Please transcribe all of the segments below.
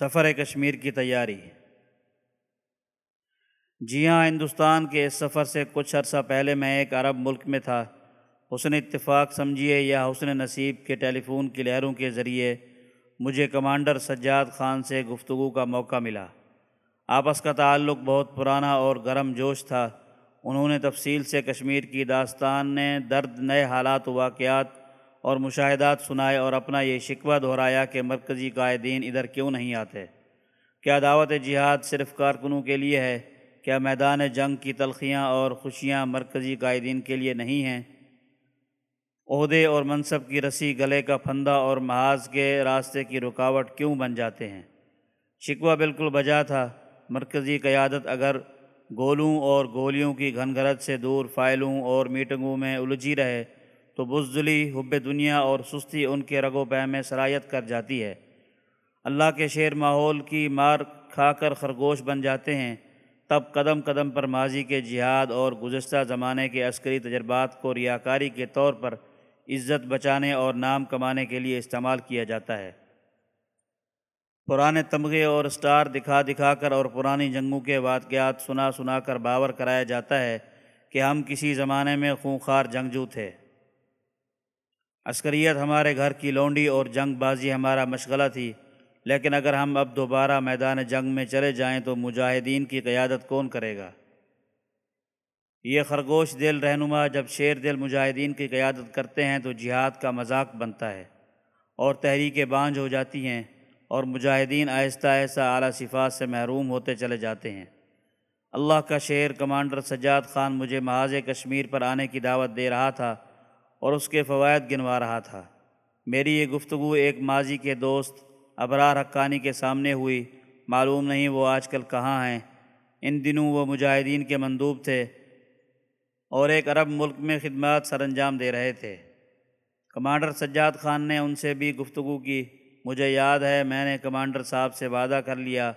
سفر کشمیر کی تیاری جی ہاں ہندوستان کے اس سفر سے کچھ عرصہ پہلے میں ایک عرب ملک میں تھا حسن اتفاق سمجھیے یا حسن نصیب کے ٹیلی فون کی لہروں کے ذریعے مجھے کمانڈر سجاد خان سے گفتگو کا موقع ملا۔ آپس کا تعلق بہت پرانا اور گرم جوش تھا۔ انہوں نے تفصیل سے کشمیر کی داستان نے درد نئے حالات و واقعات اور مشاہدات سنائے اور اپنا یہ شکوہ دہرایا کہ مرکزی قائدین ادھر کیوں نہیں آتے؟ کیا دعوت جہاد صرف کارکنوں کے لیے ہے؟ کیا میدان جنگ کی تلخیاں اور خوشیاں مرکزی قائدین کے لیے نہیں ہیں؟ عہدے اور منصب کی رسی گلے کا پھندہ اور محاذ کے راستے کی رکاوٹ کیوں بن جاتے ہیں؟ شکوہ بالکل بجا تھا۔ مرکزی قیادت اگر گولوں اور گولیوں کی گھن گھرت سے دور فائلوں اور میٹنگوں میں الجھی رہے تو بزدلی، حب دنیا اور سستی ان کے رگ و پہ میں سرایت کر جاتی ہے۔ اللہ کے شیر ماحول کی مار کھا کر خرگوش بن جاتے ہیں۔ تب قدم قدم پر ماضی کے جہاد اور گزشتہ زمانے کے عسکری تجربات کو ریاکاری کے طور پر عزت بچانے اور نام کمانے کے لیے استعمال کیا جاتا ہے۔ پرانے تمغے اور سٹار دکھا دکھا کر اور پرانی جنگوں کے واقعات سنا سنا کر باور کرایا جاتا ہے کہ ہم کسی زمانے میں خونخوار جنگجو تھے۔ عسکریت ہمارے گھر کی لونڈی اور جنگ بازی ہمارا مشغلہ تھی، لیکن اگر ہم اب دوبارہ میدان جنگ میں چلے جائیں تو مجاہدین کی قیادت کون کرے گا؟ یہ خرگوش دل رہنما جب شیر دل مجاہدین کی قیادت کرتے ہیں تو جہاد کا مذاق بنتا ہے اور تحریکیں بانجھ ہو جاتی ہیں اور مجاہدین آہستہ آہستہ اعلیٰ صفات سے محروم ہوتے چلے جاتے ہیں۔ اللہ کا شعر کمانڈر سجاد خان مجھے محاذ کشمیر پر آنے کی دعوت دے رہا تھا۔ اور اس کے فوائد گنوا رہا تھا۔ میری یہ گفتگو ایک ماضی کے دوست ابرار حقانی کے سامنے ہوئی۔ معلوم نہیں وہ آج کل کہاں ہیں۔ ان دنوں وہ مجاہدین کے مندوب تھے اور ایک عرب ملک میں خدمات سر انجام دے رہے تھے۔ کمانڈر سجاد خان نے ان سے بھی گفتگو کی۔ مجھے یاد ہے میں نے کمانڈر صاحب سے وعدہ کر لیا۔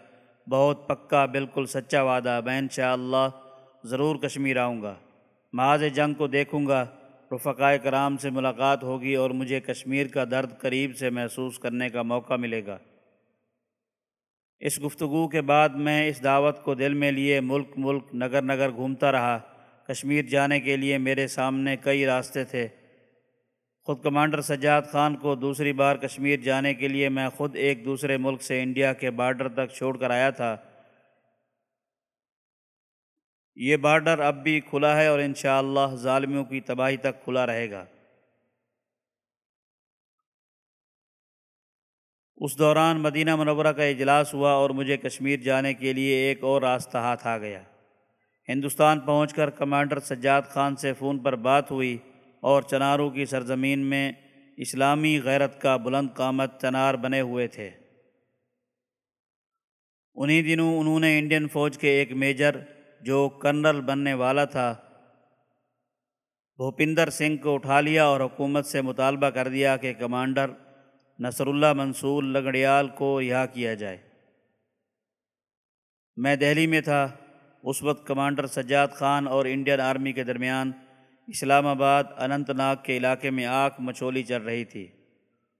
بہت پکا، بالکل سچا وعدہ۔ میں انشاءاللہ ضرور کشمیر آؤں گا۔ معاذ جنگ کو دیکھوں گا۔ رفقائے کرام سے ملاقات ہوگی اور مجھے کشمیر کا درد قریب سے محسوس کرنے کا موقع ملے گا۔ اس گفتگو کے بعد میں اس دعوت کو دل میں لیے ملک ملک نگر نگر گھومتا رہا۔ کشمیر جانے کے لیے میرے سامنے کئی راستے تھے۔ خود کمانڈر سجاد خان کو دوسری بار کشمیر جانے کے لیے میں خود ایک دوسرے ملک سے انڈیا کے بارڈر تک چھوڑ کر آیا تھا۔ یہ بارڈر اب بھی کھلا ہے اور انشاءاللہ ظالمیوں کی تباہی تک کھلا رہے گا۔ اس دوران مدینہ منورہ کا اجلاس ہوا اور مجھے کشمیر جانے کے لیے ایک اور راستہ ہاتھ آ گیا۔ ہندوستان پہنچ کر کمانڈر سجاد خان سے فون پر بات ہوئی اور چناروں کی سرزمین میں اسلامی غیرت کا بلند قامت چنار بنے ہوئے تھے۔ انہی دنوں انہوں نے انڈین فوج کے ایک میجر جو کرنل بننے والا تھا، بھوپندر سنگھ کو اٹھا لیا اور حکومت سے مطالبہ کر دیا کہ کمانڈر نصر اللہ منصور لگڑیال کو رہا کیا جائے۔ میں دہلی میں تھا۔ اس وقت کمانڈر سجاد خان اور انڈین آرمی کے درمیان اسلام آباد اننت ناگ کے علاقے میں آنکھ مچولی چل رہی تھی۔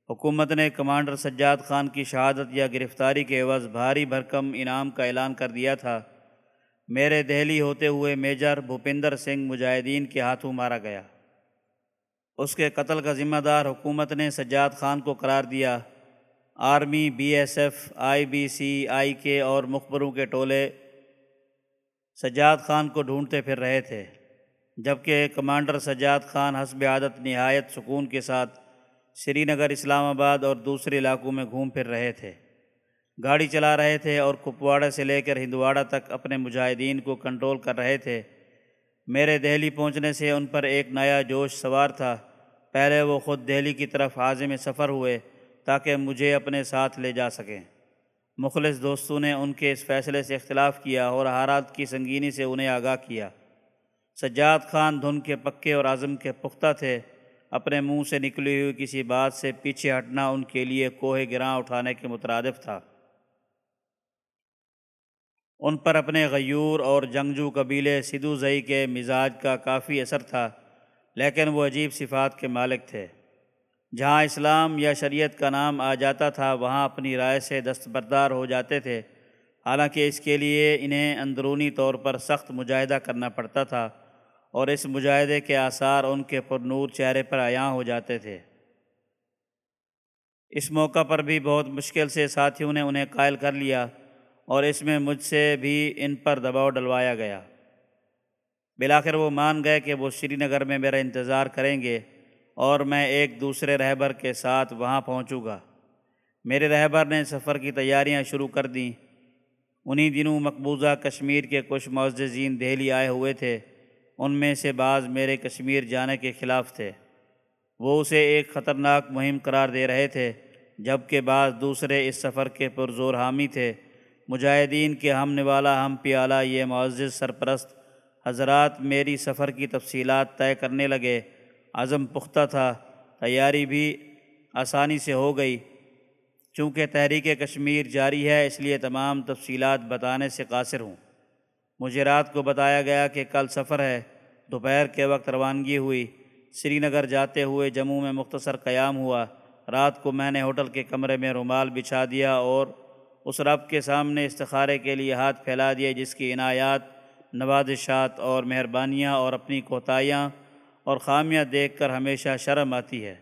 حکومت نے کمانڈر سجاد خان کی شہادت یا گرفتاری کے عوض بھاری بھرکم انعام کا اعلان کر دیا تھا۔ میرے دہلی ہوتے ہوئے میجر بھوپندر سنگھ مجاہدین کے ہاتھوں مارا گیا۔ اس کے قتل کا ذمہ دار حکومت نے سجاد خان کو قرار دیا۔ Army, B S F, I B C, I کے اور مخبروں کے ٹولے سجاد خان کو ڈھونڈتے پھر رہے تھے، جبکہ کمانڈر سجاد خان حسب عادت نہایت سکون کے ساتھ سری نگر، اسلام آباد اور دوسرے علاقوں میں گھوم پھر رہے تھے۔ گاڑی چلا رہے تھے اور کپواڑہ سے لے کر ہندواڑہ تک اپنے مجاہدین کو کنٹرول کر رہے تھے۔ میرے دہلی پہنچنے سے ان پر ایک نیا جوش سوار تھا۔ پہلے وہ خود دہلی کی طرف عازم سفر ہوئے تاکہ مجھے اپنے ساتھ لے جا سکیں۔ مخلص دوستوں نے ان کے اس فیصلے سے اختلاف کیا اور حالات کی سنگینی سے انہیں آگاہ کیا۔ سجاد خان دھن کے پکے اور عزم کے پختہ تھے۔ اپنے منہ سے نکلی ہوئی کسی بات سے پیچھے ہٹنا ان کے لیے کوہ گراں اٹھانے کے مترادف تھا۔ ان پر اپنے غیور اور جنگجو قبیلے سدھو زئی کے مزاج کا کافی اثر تھا، لیکن وہ عجیب صفات کے مالک تھے۔ جہاں اسلام یا شریعت کا نام آ جاتا تھا، وہاں اپنی رائے سے دستبردار ہو جاتے تھے۔ حالانکہ اس کے لیے انہیں اندرونی طور پر سخت مجاہدہ کرنا پڑتا تھا اور اس مجاہدے کے آثار ان کے پر نور چہرے پر عیاں ہو جاتے تھے۔ اس موقع پر بھی بہت مشکل سے ساتھیوں نے انہیں قائل کر لیا۔ اور اس میں مجھ سے بھی ان پر دباؤ ڈلوایا گیا۔ بلاخر وہ مان گئے کہ وہ سری نگر میں میرا انتظار کریں گے اور میں ایک دوسرے رہبر کے ساتھ وہاں پہنچوں گا۔ میرے رہبر نے سفر کی تیاریاں شروع کر دیں۔ انہی دنوں مقبوضہ کشمیر کے کچھ معززین دہلی آئے ہوئے تھے۔ ان میں سے بعض میرے کشمیر جانے کے خلاف تھے۔ وہ اسے ایک خطرناک مہم قرار دے رہے تھے، جبکہ بعض دوسرے اس سفر کے پرزور حامی تھے۔ مجاہدین کے ہم نوالا، ہم پیالہ، یہ معزز سرپرست حضرات میری سفر کی تفصیلات طے کرنے لگے۔ عزم پختہ تھا، تیاری بھی آسانی سے ہو گئی۔ چونکہ تحریک کشمیر جاری ہے، اس لیے تمام تفصیلات بتانے سے قاصر ہوں۔ مجھے رات کو بتایا گیا کہ کل سفر ہے۔ دوپہر کے وقت روانگی ہوئی۔ سری نگر جاتے ہوئے جموں میں مختصر قیام ہوا۔ رات کو میں نے ہوٹل کے کمرے میں رومال بچھا دیا اور اس رب کے سامنے استخارے کے لیے ہاتھ پھیلا دیے، جس کی عنایات، نوازشات اور مہربانیاں اور اپنی کوتاہیاں اور خامیاں دیکھ کر ہمیشہ شرم آتی ہے۔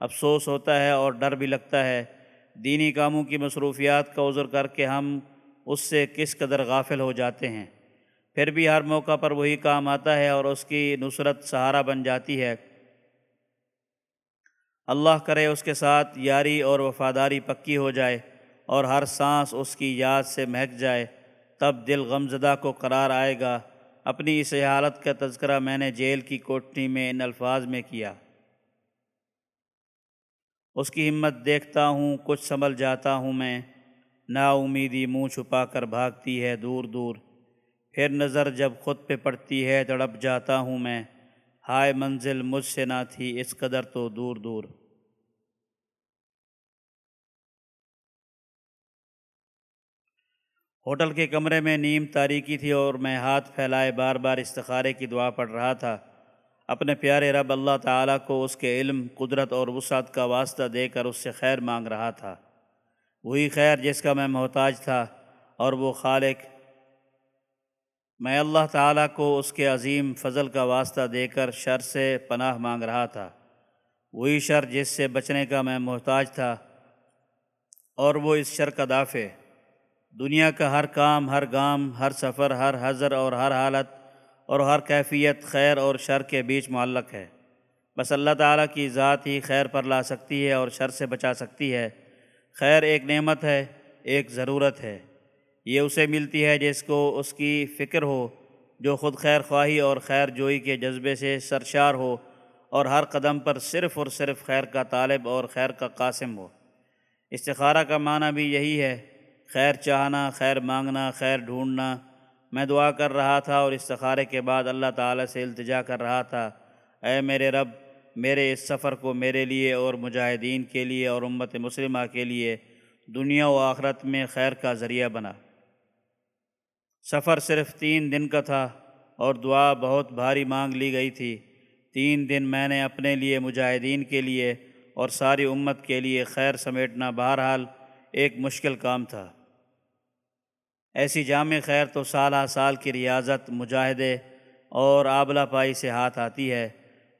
افسوس ہوتا ہے اور ڈر بھی لگتا ہے۔ دینی کاموں کی مصروفیات کا عذر کر کے ہم اس سے کس قدر غافل ہو جاتے ہیں۔ پھر بھی ہر موقع پر وہی کام آتا ہے اور اس کی نصرت سہارا بن جاتی ہے۔ اللہ کرے اس کے ساتھ یاری اور وفاداری پکی ہو جائے۔ اور ہر سانس اس کی یاد سے مہک جائے، تب دل غمزدہ کو قرار آئے گا۔ اپنی اس حالت کا تذکرہ میں نے جیل کی کوٹنی میں ان الفاظ میں کیا۔ اس کی ہمت دیکھتا ہوں، کچھ سنبھل جاتا ہوں میں۔ نا امیدی منہ چھپا کر بھاگتی ہے دور دور۔ پھر نظر جب خود پہ پڑتی ہے تڑپ جاتا ہوں میں۔ ہائے منزل مجھ سے نہ تھی، اس قدر تو دور دور۔ ہوٹل کے کمرے میں نیم تاریکی تھی اور میں ہاتھ پھیلائے بار بار استخارے کی دعا پڑھ رہا تھا۔ اپنے پیارے رب اللہ تعالیٰ کو اس کے علم، قدرت اور وسعت کا واسطہ دے کر اس سے خیر مانگ رہا تھا۔ وہی خیر جس کا میں محتاج تھا اور وہ خالق۔ میں اللہ تعالیٰ کو اس کے عظیم فضل کا واسطہ دے کر شر سے پناہ مانگ رہا تھا۔ وہی شر جس سے بچنے کا میں محتاج تھا اور وہ اس شر کا دافع۔ دنیا کا ہر کام، ہر گام، ہر سفر، ہر حضر اور ہر حالت اور ہر کیفیت خیر اور شر کے بیچ معلق ہے۔ بس اللہ تعالیٰ کی ذات ہی خیر پر لا سکتی ہے اور شر سے بچا سکتی ہے۔ خیر ایک نعمت ہے، ایک ضرورت ہے۔ یہ اسے ملتی ہے جس کو اس کی فکر ہو، جو خود خیر خواہی اور خیر جوئی کے جذبے سے سرشار ہو اور ہر قدم پر صرف اور صرف خیر کا طالب اور خیر کا قاسم ہو۔ استخارہ کا معنی بھی یہی ہے خیر چاہنا، خیر مانگنا، خیر ڈھونڈنا۔ میں دعا کر رہا تھا اور استخارے کے بعد اللہ تعالیٰ سے التجا کر رہا تھا۔ اے میرے رب، میرے اس سفر کو میرے لیے اور مجاہدین کے لیے اور امت مسلمہ کے لیے دنیا و آخرت میں خیر کا ذریعہ بنا۔ سفر صرف تین دن کا تھا اور دعا بہت بھاری مانگ لی گئی تھی۔ تین دن میں نے اپنے لیے مجاہدین کے لیے اور ساری امت کے لیے خیر سمیٹنا بہرحال ایک مشکل کام تھا۔ ایسی جامع خیر تو سالہ سال کی ریاضت، مجاہدے اور آبلہ پائی سے ہاتھ آتی ہے۔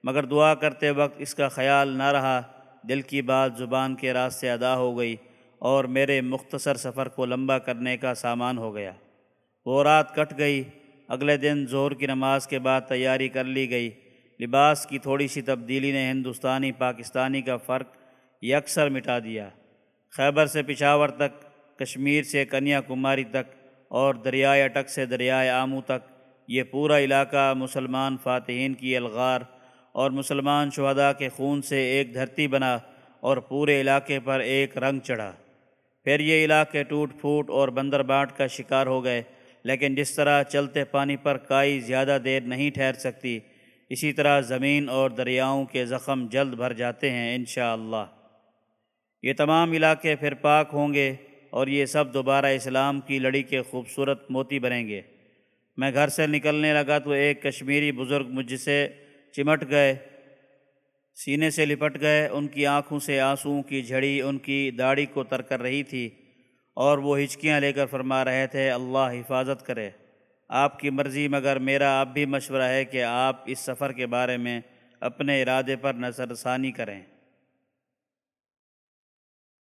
مگر دعا کرتے وقت اس کا خیال نہ رہا، دل کی بات زبان کے راستے ادا ہو گئی اور میرے مختصر سفر کو لمبا کرنے کا سامان ہو گیا۔ وہ رات کٹ گئی، اگلے دن زہر کی نماز کے بعد تیاری کر لی گئی۔ لباس کی تھوڑی سی تبدیلی نے ہندوستانی، پاکستانی کا فرق یکسر مٹا دیا۔ خیبر سے پشاور تک، کشمیر سے کنیا کماری تک اور دریائے اٹک سے دریائے آمو تک، یہ پورا علاقہ مسلمان فاتحین کی الغار اور مسلمان شہداء کے خون سے ایک دھرتی بنا اور پورے علاقے پر ایک رنگ چڑھا۔ پھر یہ علاقے ٹوٹ پھوٹ اور بندر بانٹ کا شکار ہو گئے، لیکن جس طرح چلتے پانی پر کائی زیادہ دیر نہیں ٹھہر سکتی، اسی طرح زمین اور دریاؤں کے زخم جلد بھر جاتے ہیں انشاءاللہ۔ یہ تمام علاقے پھر پاک ہوں گے۔ اور یہ سب دوبارہ اسلام کی لڑی کے خوبصورت موتی بنیں گے۔ میں گھر سے نکلنے لگا تو ایک کشمیری بزرگ مجھ سے چمٹ گئے، سینے سے لپٹ گئے۔ ان کی آنکھوں سے آنسوؤں کی جھڑی، ان کی داڑھی کو تر کر رہی تھی اور وہ ہچکیاں لے کر فرما رہے تھے، اللہ حفاظت کرے۔ آپ کی مرضی، مگر میرا اب بھی مشورہ ہے کہ آپ اس سفر کے بارے میں اپنے ارادے پر نظر ثانی کریں۔